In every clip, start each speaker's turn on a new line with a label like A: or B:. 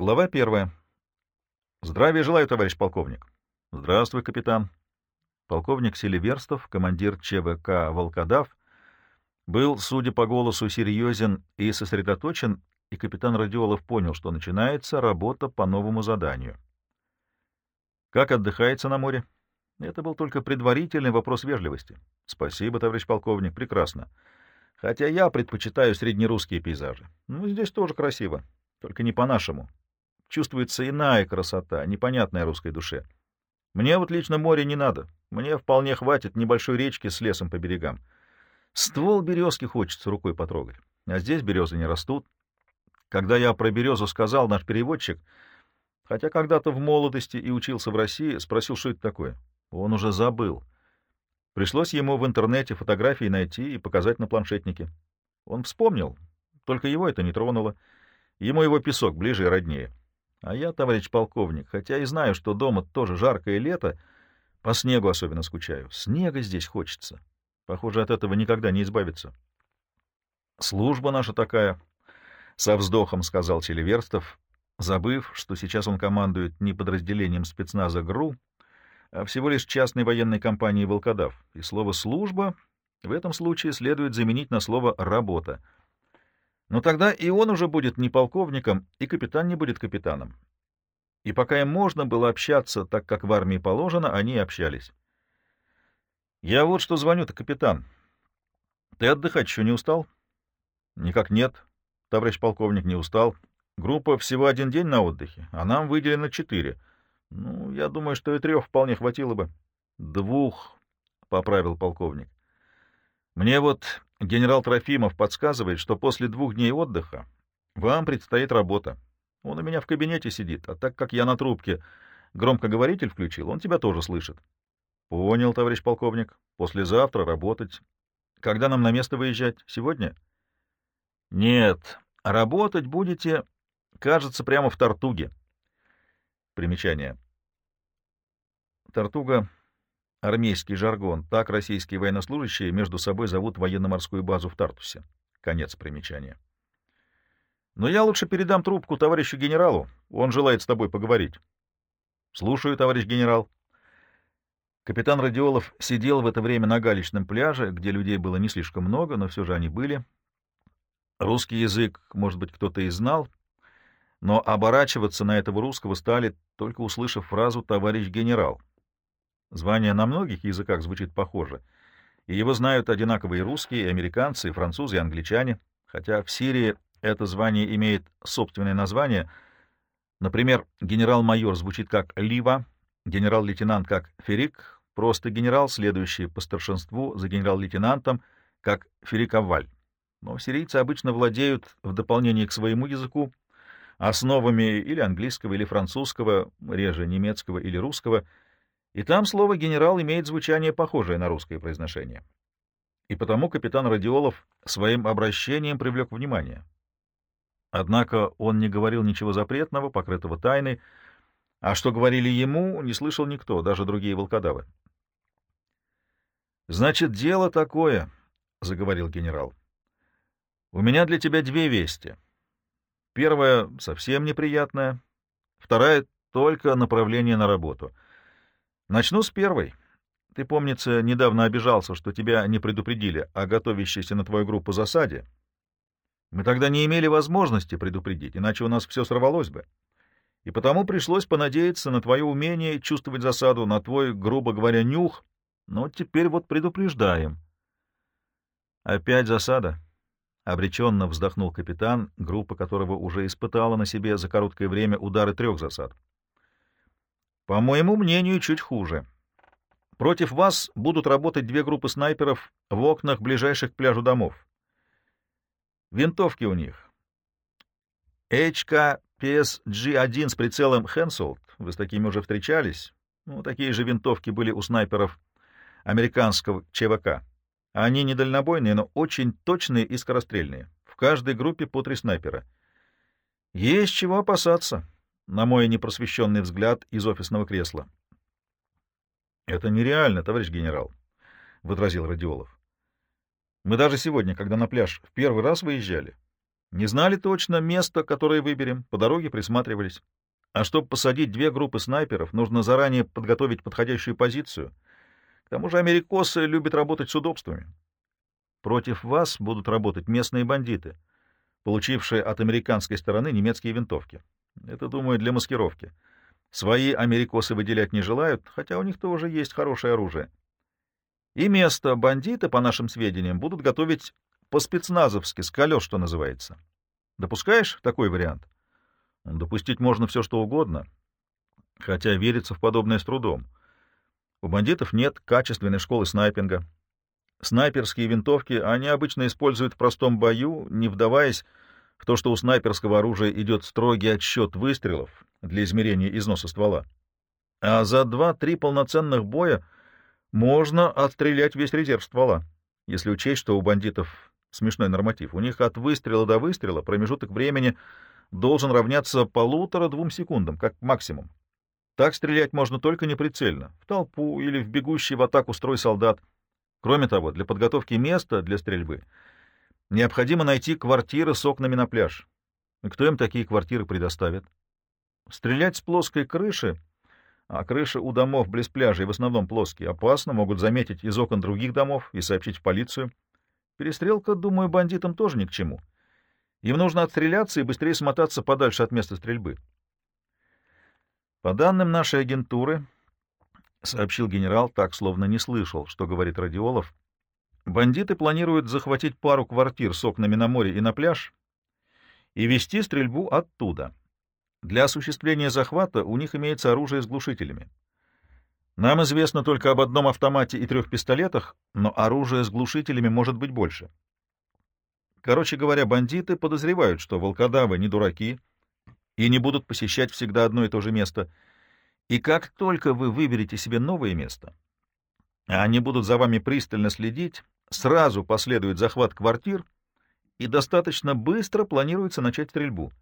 A: Глава первая. Здравия желаю, товарищ полковник. Здравствуй, капитан. Полковник Селиверстов, командир ЧВК «Волкодав», был, судя по голосу, серьезен и сосредоточен, и капитан Радиолов понял, что начинается работа по новому заданию. «Как отдыхается на море?» Это был только предварительный вопрос вежливости. «Спасибо, товарищ полковник, прекрасно. Хотя я предпочитаю среднерусские пейзажи. Ну, здесь тоже красиво, только не по-нашему. Чувствуется иная красота, непонятная русской душе. Мне вот лично море не надо. Мне вполне хватит небольшой речки с лесом по берегам. Ствол березки хочется рукой потрогать, а здесь березы не растут. Когда я про березу сказал, наш переводчик, хотя когда-то в молодости и учился в России, спросил, что это такое. Он уже забыл. Пришлось ему в интернете фотографии найти и показать на планшетнике. Он вспомнил, только его это не тронуло. Ему его песок ближе и роднее. А я, товарищ полковник, хотя и знаю, что дома тоже жаркое лето, по снегу особенно скучаю. Снега здесь хочется. Похоже, от этого никогда не избавиться. Служба наша такая, — со вздохом сказал Селиверстов, забыв, что сейчас он командует не подразделением спецназа ГРУ, а всего лишь частной военной компанией «Волкодав». И слово «служба» в этом случае следует заменить на слово «работа». Но тогда и он уже будет не полковником, и капитан не будет капитаном. И пока им можно было общаться так, как в армии положено, они общались. «Я вот что звоню-то, капитан. Ты отдыхать еще не устал?» «Никак нет, товарищ полковник, не устал. Группа всего один день на отдыхе, а нам выделено четыре. Ну, я думаю, что и трех вполне хватило бы». «Двух», — поправил полковник. «Мне вот генерал Трофимов подсказывает, что после двух дней отдыха вам предстоит работа. Он у меня в кабинете сидит, а так как я на трубке громкоговоритель включил, он тебя тоже слышит. Понял, товарищ полковник. Послезавтра работать. Когда нам на место выезжать? Сегодня? Нет, работать будете, кажется, прямо в Тартуге. Примечание. Тартуга — армейский жаргон. Так российские военнослужащие между собой зовут военно-морскую базу в Тартусе. Конец примечания. Но я лучше передам трубку товарищу генералу. Он желает с тобой поговорить. Слушаю, товарищ генерал. Капитан Радиолов сидел в это время на галечном пляже, где людей было не слишком много, но все же они были. Русский язык, может быть, кто-то и знал, но оборачиваться на этого русского стали, только услышав фразу «товарищ генерал». Звание на многих языках звучит похоже, и его знают одинаковые русские, и американцы, и французы, и англичане, хотя в Сирии это звание имеет собственное название. Например, генерал-майор звучит как «Лива», генерал-лейтенант как Ферик, просто генерал, следующий по старшинству за генерал-лейтенантом, как Фериковаль. Но сирийцы обычно владеют, в дополнение к своему языку, основами или английского, или французского, реже немецкого или русского, и там слово «генерал» имеет звучание, похожее на русское произношение. И потому капитан Радиолов своим обращением привлек внимание. Однако он не говорил ничего запретного, покрытого тайной, а что говорили ему, не слышал никто, даже другие волкодавы. «Значит, дело такое», — заговорил генерал. «У меня для тебя две вести. Первая — совсем неприятная, вторая — только направление на работу. Начну с первой. Ты, помнится, недавно обижался, что тебя не предупредили о готовящейся на твою группу засаде. Мы тогда не имели возможности предупредить, иначе у нас все сорвалось бы и потому пришлось понадеяться на твое умение чувствовать засаду, на твой, грубо говоря, нюх, но теперь вот предупреждаем. Опять засада? Обреченно вздохнул капитан, группа которого уже испытала на себе за короткое время удары трех засад. По моему мнению, чуть хуже. Против вас будут работать две группы снайперов в окнах ближайших к пляжу домов. Винтовки у них. HK PSG-1 с прицелом Hensoldt, вы с такими уже встречались? Ну, такие же винтовки были у снайперов американского ЧВК. Они недальнобойные, но очень точные и скорострельные. В каждой группе по три снайпера. Есть чего опасаться, на мой непросвещенный взгляд из офисного кресла. — Это нереально, товарищ генерал, — возразил Радиолов. — Мы даже сегодня, когда на пляж в первый раз выезжали, Не знали точно место, которое выберем, по дороге присматривались. А чтобы посадить две группы снайперов, нужно заранее подготовить подходящую позицию. К тому же америкосы любят работать с удобствами. Против вас будут работать местные бандиты, получившие от американской стороны немецкие винтовки. Это, думаю, для маскировки. Свои америкосы выделять не желают, хотя у них тоже есть хорошее оружие. И место бандиты, по нашим сведениям, будут готовить по-спецназовски, с колес, что называется. Допускаешь такой вариант? Допустить можно все, что угодно, хотя верится в подобное с трудом. У бандитов нет качественной школы снайпинга. Снайперские винтовки они обычно используют в простом бою, не вдаваясь в то, что у снайперского оружия идет строгий отсчет выстрелов для измерения износа ствола. А за два-три полноценных боя можно отстрелять весь резерв ствола, если учесть, что у бандитов смешной норматив. У них от выстрела до выстрела промежуток времени должен равняться полутора-двум секундам, как максимум. Так стрелять можно только неприцельно, в толпу или в бегущий в атаку строй солдат. Кроме того, для подготовки места для стрельбы необходимо найти квартиры с окнами на пляж. И кто им такие квартиры предоставит? Стрелять с плоской крыши, а крыши у домов близ пляжей в основном плоские, опасно, могут заметить из окон других домов и сообщить в полицию. Перестрелка, думаю, бандитам тоже ни к чему. Им нужно отстреляться и быстрее смотаться подальше от места стрельбы. По данным нашей агентуры, — сообщил генерал, так словно не слышал, что говорит Радиолов, — бандиты планируют захватить пару квартир с окнами на море и на пляж и вести стрельбу оттуда. Для осуществления захвата у них имеется оружие с глушителями. Нам известно только об одном автомате и трех пистолетах, но оружие с глушителями может быть больше. Короче говоря, бандиты подозревают, что волкодавы не дураки и не будут посещать всегда одно и то же место. И как только вы выберете себе новое место, а они будут за вами пристально следить, сразу последует захват квартир, и достаточно быстро планируется начать стрельбу.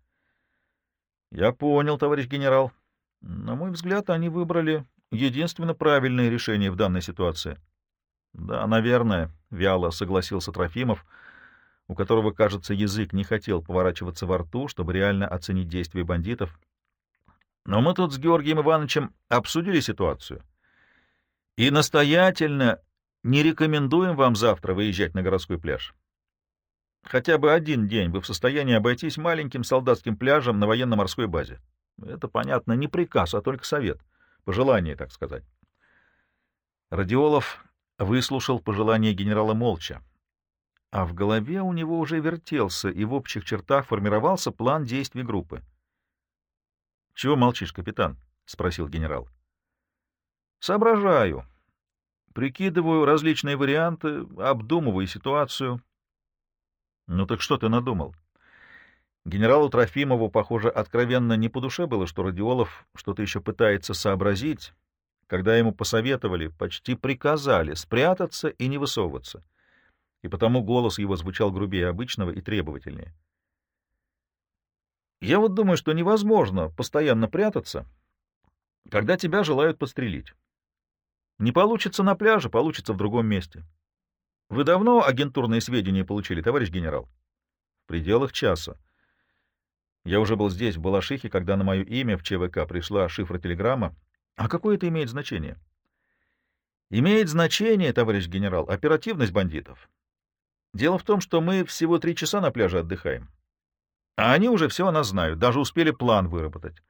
A: — Я понял, товарищ генерал. На мой взгляд, они выбрали единственно правильное решение в данной ситуации. — Да, наверное, — вяло согласился Трофимов, у которого, кажется, язык не хотел поворачиваться во рту, чтобы реально оценить действия бандитов. Но мы тут с Георгием Ивановичем обсудили ситуацию и настоятельно не рекомендуем вам завтра выезжать на городской пляж. Хотя бы один день вы в состоянии обойтись маленьким солдатским пляжем на военно-морской базе. Это, понятно, не приказ, а только совет. Пожелание, так сказать. Радиолов выслушал пожелание генерала молча. А в голове у него уже вертелся и в общих чертах формировался план действий группы. — Чего молчишь, капитан? — спросил генерал. — Соображаю. Прикидываю различные варианты, обдумываю ситуацию. Ну так что ты надумал? Генералу Трофимову, похоже, откровенно не по душе было, что Радиолов что-то еще пытается сообразить, когда ему посоветовали, почти приказали спрятаться и не высовываться. И потому голос его звучал грубее обычного и требовательнее. Я вот думаю, что невозможно постоянно прятаться, когда тебя желают подстрелить. Не получится на пляже, получится в другом месте. Вы давно агентурные сведения получили, товарищ генерал? В пределах часа. Я уже был здесь, в Балашихе, когда на мое имя в ЧВК пришла шифротелеграмма. А какое это имеет значение? Имеет значение, товарищ генерал, оперативность бандитов. Дело в том, что мы всего три часа на пляже отдыхаем. А они уже все о нас знают, даже успели план выработать.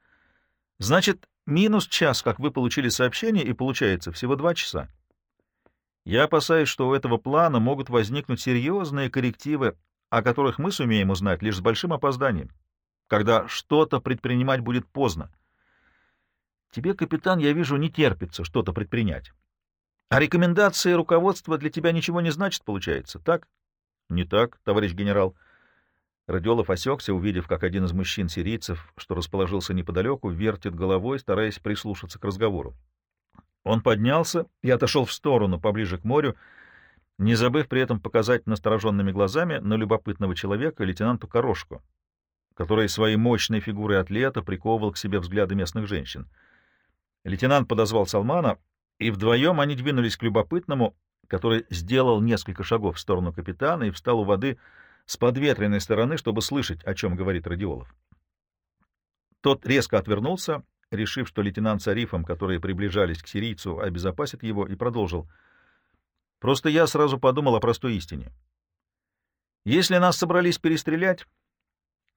A: Значит, минус час, как вы получили сообщение, и получается всего два часа. Я опасаюсь, что у этого плана могут возникнуть серьезные коррективы, о которых мы сумеем узнать лишь с большим опозданием, когда что-то предпринимать будет поздно. Тебе, капитан, я вижу, не терпится что-то предпринять. А рекомендации руководства для тебя ничего не значит, получается, так? Не так, товарищ генерал. Радиолов осекся, увидев, как один из мужчин-сирийцев, что расположился неподалеку, вертит головой, стараясь прислушаться к разговору. Он поднялся и отошел в сторону, поближе к морю, не забыв при этом показать настороженными глазами на любопытного человека лейтенанту Корошку, который своей мощной фигурой атлета приковывал к себе взгляды местных женщин. Лейтенант подозвал Салмана, и вдвоем они двинулись к любопытному, который сделал несколько шагов в сторону капитана и встал у воды с подветренной стороны, чтобы слышать, о чем говорит Радиолов. Тот резко отвернулся, решив, что лейтенант с Арифом, которые приближались к сирийцу, обезопасит его, и продолжил. «Просто я сразу подумал о простой истине. Если нас собрались перестрелять,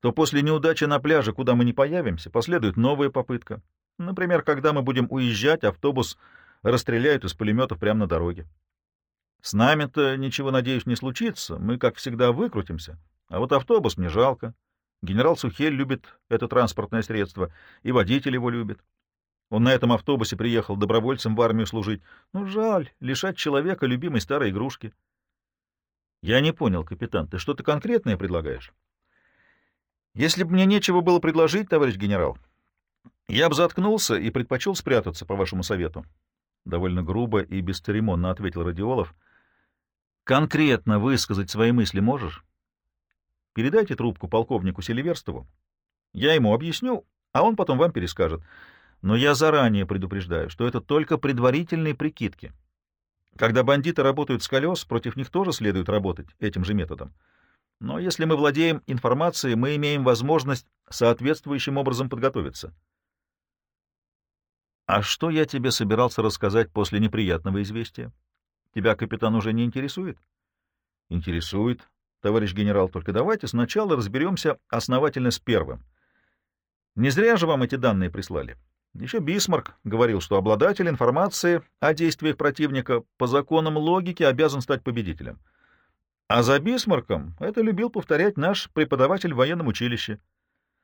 A: то после неудачи на пляже, куда мы не появимся, последует новая попытка. Например, когда мы будем уезжать, автобус расстреляют из пулеметов прямо на дороге. С нами-то ничего, надеюсь, не случится, мы, как всегда, выкрутимся. А вот автобус мне жалко. Генерал Сухель любит это транспортное средство, и водитель его любит. Он на этом автобусе приехал добровольцем в армию служить. Ну, жаль, лишать человека любимой старой игрушки. Я не понял, капитан, ты что-то конкретное предлагаешь? Если бы мне нечего было предложить, товарищ генерал, я бы заткнулся и предпочел спрятаться, по вашему совету. Довольно грубо и бесцеремонно ответил Радиолов. Конкретно высказать свои мысли можешь? Передайте трубку полковнику Селиверстову. Я ему объясню, а он потом вам перескажет. Но я заранее предупреждаю, что это только предварительные прикидки. Когда бандиты работают с колес, против них тоже следует работать этим же методом. Но если мы владеем информацией, мы имеем возможность соответствующим образом подготовиться. А что я тебе собирался рассказать после неприятного известия? Тебя, капитан, уже не интересует? Интересует, товарищ генерал, только давайте сначала разберемся основательно с первым. Не зря же вам эти данные прислали. Еще Бисмарк говорил, что обладатель информации о действиях противника по законам логики обязан стать победителем. А за Бисмарком это любил повторять наш преподаватель в военном училище.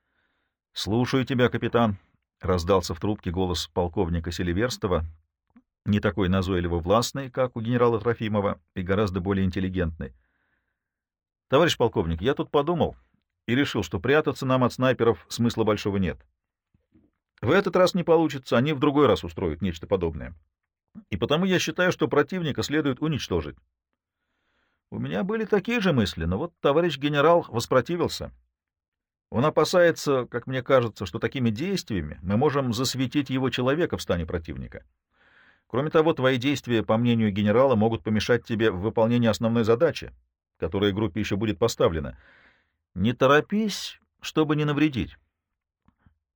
A: — Слушаю тебя, капитан, — раздался в трубке голос полковника Селиверстова, не такой назойливо властный, как у генерала Трофимова, и гораздо более интеллигентный. — Товарищ полковник, я тут подумал и решил, что прятаться нам от снайперов смысла большого нет. В этот раз не получится, они в другой раз устроят нечто подобное. И потому я считаю, что противника следует уничтожить. У меня были такие же мысли, но вот товарищ генерал воспротивился. Он опасается, как мне кажется, что такими действиями мы можем засветить его человека в стане противника. Кроме того, твои действия, по мнению генерала, могут помешать тебе в выполнении основной задачи, которая группе еще будет поставлена. Не торопись, чтобы не навредить.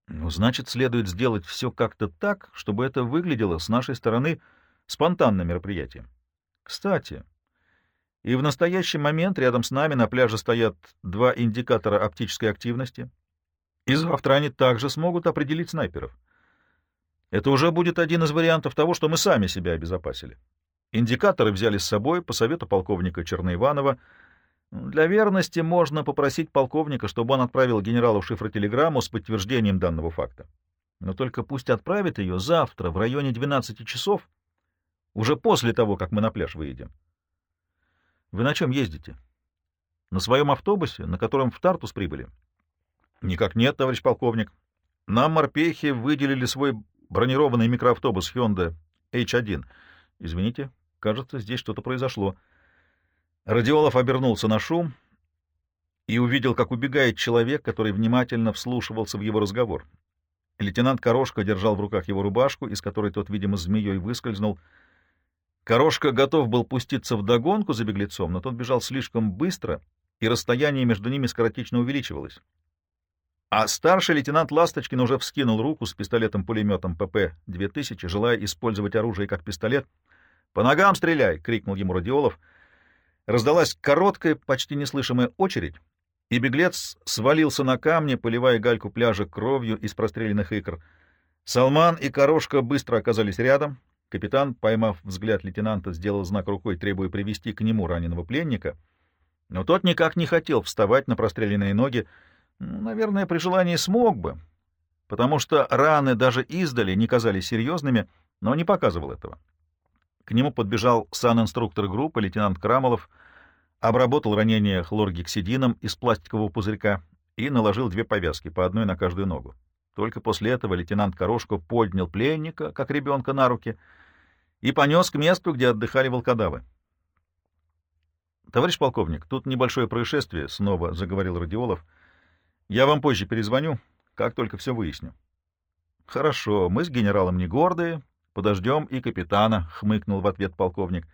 A: Ну, значит, следует сделать все как-то так, чтобы это выглядело с нашей стороны спонтанным мероприятием. Кстати, и в настоящий момент рядом с нами на пляже стоят два индикатора оптической активности, и завтра они также смогут определить снайперов. Это уже будет один из вариантов того, что мы сами себя обезопасили. Индикаторы взяли с собой по совету полковника Черноиванова. Для верности можно попросить полковника, чтобы он отправил генералу шифротелеграмму с подтверждением данного факта. Но только пусть отправит ее завтра в районе 12 часов, уже после того, как мы на пляж выйдем. Вы на чем ездите? На своем автобусе, на котором в Тартус прибыли? Никак нет, товарищ полковник. Нам морпехи выделили свой бронированный микроавтобус Hyundai H1. Извините, кажется, здесь что-то произошло. Радиолов обернулся на шум и увидел, как убегает человек, который внимательно вслушивался в его разговор. Лейтенант Корошка держал в руках его рубашку, из которой тот, видимо, змеей выскользнул — Корошка готов был пуститься в догонку за беглецом, но тот бежал слишком быстро, и расстояние между ними скоротечно увеличивалось. А старший лейтенант Ласточкин уже вскинул руку с пистолетом-пулеметом ПП-2000, желая использовать оружие как пистолет. «По ногам стреляй!» — крикнул ему Радиолов. Раздалась короткая, почти неслышимая очередь, и беглец свалился на камни, поливая гальку пляжа кровью из простреленных икр. Салман и Корошка быстро оказались рядом, Капитан, поймав взгляд лейтенанта, сделал знак рукой, требуя привести к нему раненого пленника, но тот никак не хотел вставать на простреленные ноги. Наверное, при желании смог бы, потому что раны даже издали не казались серьезными, но не показывал этого. К нему подбежал сан-инструктор группы, лейтенант Крамолов, обработал ранение хлоргексидином из пластикового пузырька и наложил две повязки, по одной на каждую ногу. Только после этого лейтенант Корошко поднял пленника, как ребенка, на руки — и понес к месту, где отдыхали волкодавы. «Товарищ полковник, тут небольшое происшествие», — снова заговорил Радиолов. «Я вам позже перезвоню, как только все выясню». «Хорошо, мы с генералом не гордые, подождем и капитана», — хмыкнул в ответ полковник.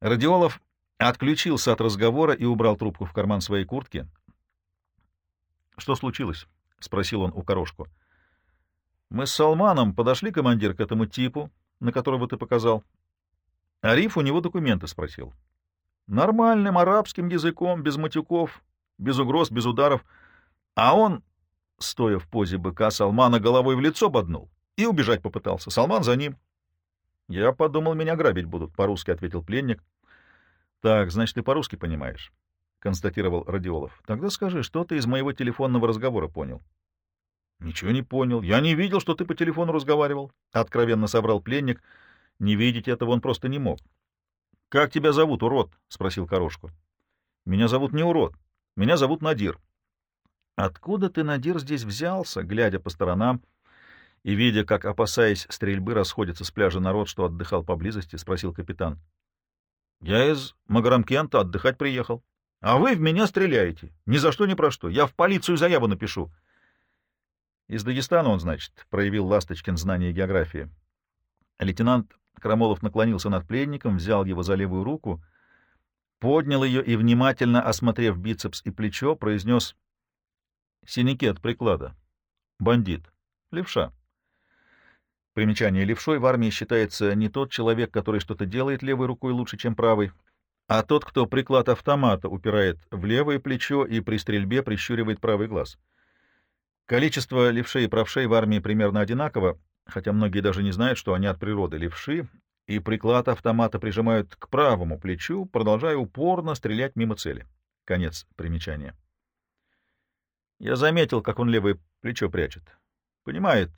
A: Радиолов отключился от разговора и убрал трубку в карман своей куртки. — Что случилось? — спросил он у Корошку. — Мы с Салманом подошли, командир, к этому типу, на которого ты показал. Ариф у него документы спросил. Нормальным арабским языком, без матюков, без угроз, без ударов. А он, стоя в позе быка, Салмана головой в лицо боднул и убежать попытался. Салман за ним. — Я подумал, меня грабить будут, — по-русски ответил пленник. — Так, значит, ты по-русски понимаешь, — констатировал Радиолов. — Тогда скажи, что ты из моего телефонного разговора понял? — Ничего не понял. Я не видел, что ты по телефону разговаривал, — откровенно соврал пленник. Не видеть этого он просто не мог. — Как тебя зовут, урод? — спросил Корошку. — Меня зовут не урод. Меня зовут Надир. — Откуда ты, Надир, здесь взялся? — глядя по сторонам и видя, как, опасаясь стрельбы, расходится с пляжа народ, что отдыхал поблизости, спросил капитан. — Я из Магарамкента отдыхать приехал. — А вы в меня стреляете. Ни за что, ни про что. Я в полицию заяву напишу. Из Дагестана он, значит, проявил Ласточкин знание географии. Лейтенант Крамолов наклонился над пленником, взял его за левую руку, поднял ее и, внимательно осмотрев бицепс и плечо, произнес «Синяки от приклада. Бандит. Левша». Примечание левшой в армии считается не тот человек, который что-то делает левой рукой лучше, чем правой, а тот, кто приклад автомата упирает в левое плечо и при стрельбе прищуривает правый глаз. Количество левшей и правшей в армии примерно одинаково, хотя многие даже не знают, что они от природы левши, и приклад автомата прижимают к правому плечу, продолжая упорно стрелять мимо цели. Конец примечания. Я заметил, как он левое плечо прячет. Понимает,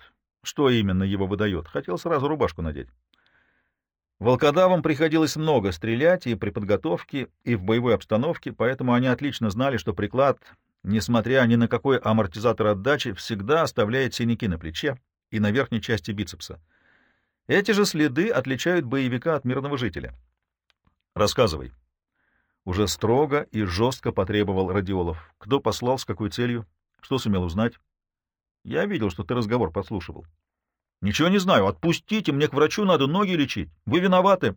A: что именно его выдает. Хотел сразу рубашку надеть. Волкодавам приходилось много стрелять и при подготовке, и в боевой обстановке, поэтому они отлично знали, что приклад, несмотря ни на какой амортизатор отдачи, всегда оставляет синяки на плече и на верхней части бицепса. Эти же следы отличают боевика от мирного жителя. Рассказывай. Уже строго и жестко потребовал Радиолов. Кто послал, с какой целью? Что сумел узнать? Я видел, что ты разговор подслушивал. Ничего не знаю. Отпустите, мне к врачу надо ноги лечить. Вы виноваты.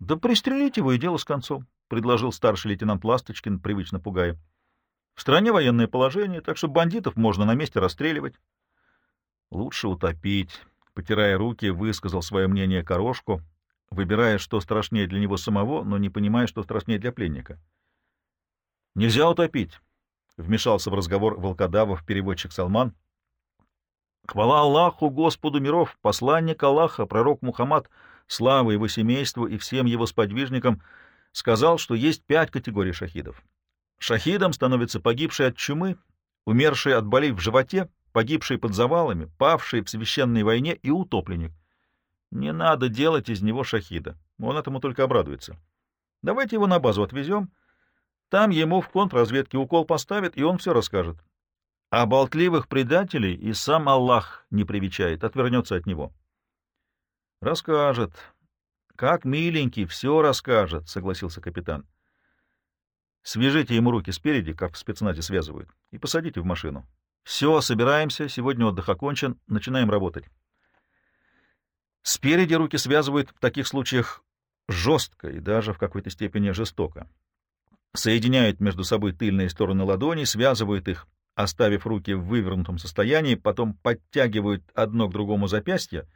A: Да пристрелите его, и дело с концом, — предложил старший лейтенант Ласточкин, привычно пугая. В стране военное положение, так что бандитов можно на месте расстреливать. Лучше утопить, потирая руки, высказал свое мнение Корошку, выбирая, что страшнее для него самого, но не понимая, что страшнее для пленника. «Нельзя утопить», — вмешался в разговор волкодавов переводчик Салман. «Хвала Аллаху, Господу миров, посланник Аллаха, пророк Мухаммад, слава его семейству и всем его сподвижникам, сказал, что есть пять категорий шахидов. Шахидом становится погибший от чумы, умерший от болей в животе, погибший под завалами, павший в священной войне и утопленник. Не надо делать из него шахида, он этому только обрадуется. Давайте его на базу отвезем, там ему в контрразведке укол поставят, и он все расскажет. А болтливых предателей и сам Аллах не привечает, отвернется от него. — Расскажет. Как миленький, все расскажет, — согласился капитан. — Свяжите ему руки спереди, как в спецназе связывают, и посадите в машину. Все, собираемся, сегодня отдых окончен, начинаем работать. Спереди руки связывают в таких случаях жестко и даже в какой-то степени жестоко. Соединяют между собой тыльные стороны ладоней, связывают их, оставив руки в вывернутом состоянии, потом подтягивают одно к другому запястье,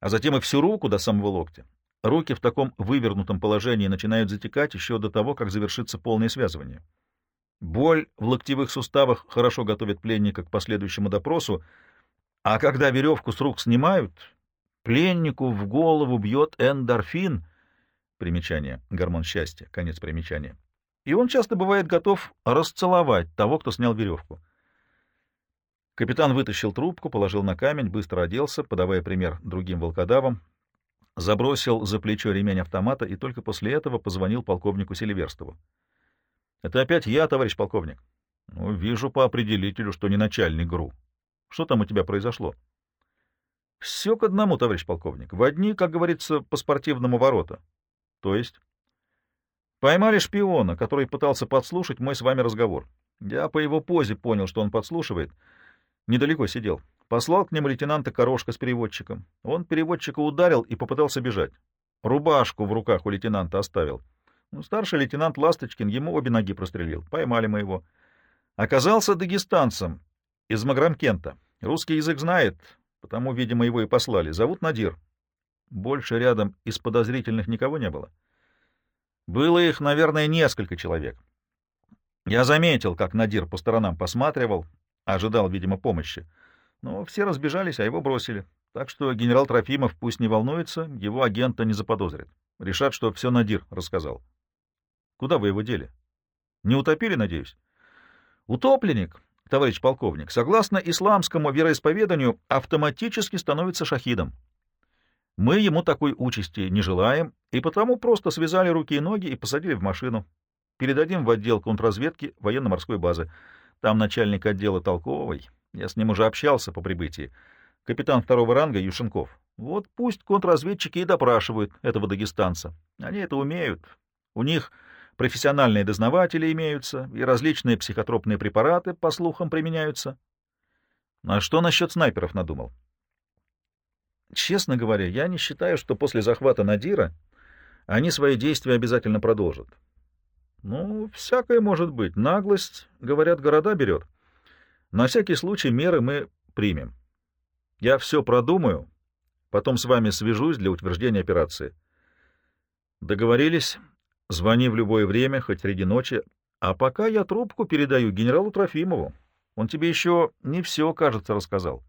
A: а затем и всю руку до самого локтя. Руки в таком вывернутом положении начинают затекать еще до того, как завершится полное связывание. Боль в локтевых суставах хорошо готовит пленника к последующему допросу, а когда веревку с рук снимают, пленнику в голову бьет эндорфин, примечание, гормон счастья, конец примечания, и он часто бывает готов расцеловать того, кто снял веревку. Капитан вытащил трубку, положил на камень, быстро оделся, подавая пример другим волкодавам, забросил за плечо ремень автомата и только после этого позвонил полковнику Селиверстову. — Это опять я, товарищ полковник. — Ну, вижу по определителю, что не начальник ГРУ. Что там у тебя произошло? — Все к одному, товарищ полковник. В одни, как говорится, по спортивному ворота. — То есть? — Поймали шпиона, который пытался подслушать мой с вами разговор. Я по его позе понял, что он подслушивает. Недалеко сидел. Послал к нему лейтенанта Корошка с переводчиком. Он переводчика ударил и попытался бежать. Рубашку в руках у лейтенанта оставил. Ну, старший лейтенант Ласточкин ему обе ноги прострелил. Поймали мы его. Оказался дагестанцем из Маграмкента. Русский язык знает, потому, видимо, его и послали. Зовут Надир. Больше рядом из подозрительных никого не было. Было их, наверное, несколько человек. Я заметил, как Надир по сторонам посматривал, ожидал, видимо, помощи. Но все разбежались, а его бросили. Так что генерал Трофимов пусть не волнуется, его агента не заподозрит. Решат, что все Надир рассказал. Куда вы его дели? Не утопили, надеюсь? Утопленник, товарищ полковник, согласно исламскому вероисповеданию, автоматически становится шахидом. Мы ему такой участи не желаем, и потому просто связали руки и ноги и посадили в машину. Передадим в отдел контрразведки военно-морской базы. Там начальник отдела Толковой. Я с ним уже общался по прибытии. Капитан второго ранга Юшенков. Вот пусть контрразведчики и допрашивают этого дагестанца. Они это умеют. У них профессиональные дознаватели имеются, и различные психотропные препараты, по слухам, применяются. А что насчет снайперов надумал? Честно говоря, я не считаю, что после захвата Надира они свои действия обязательно продолжат. Ну, всякое может быть. Наглость, говорят, города берет. На всякий случай меры мы примем. Я все продумаю, потом с вами свяжусь для утверждения операции. Договорились? Звони в любое время, хоть среди ночи. А пока я трубку передаю генералу Трофимову. Он тебе еще не все, кажется, рассказал.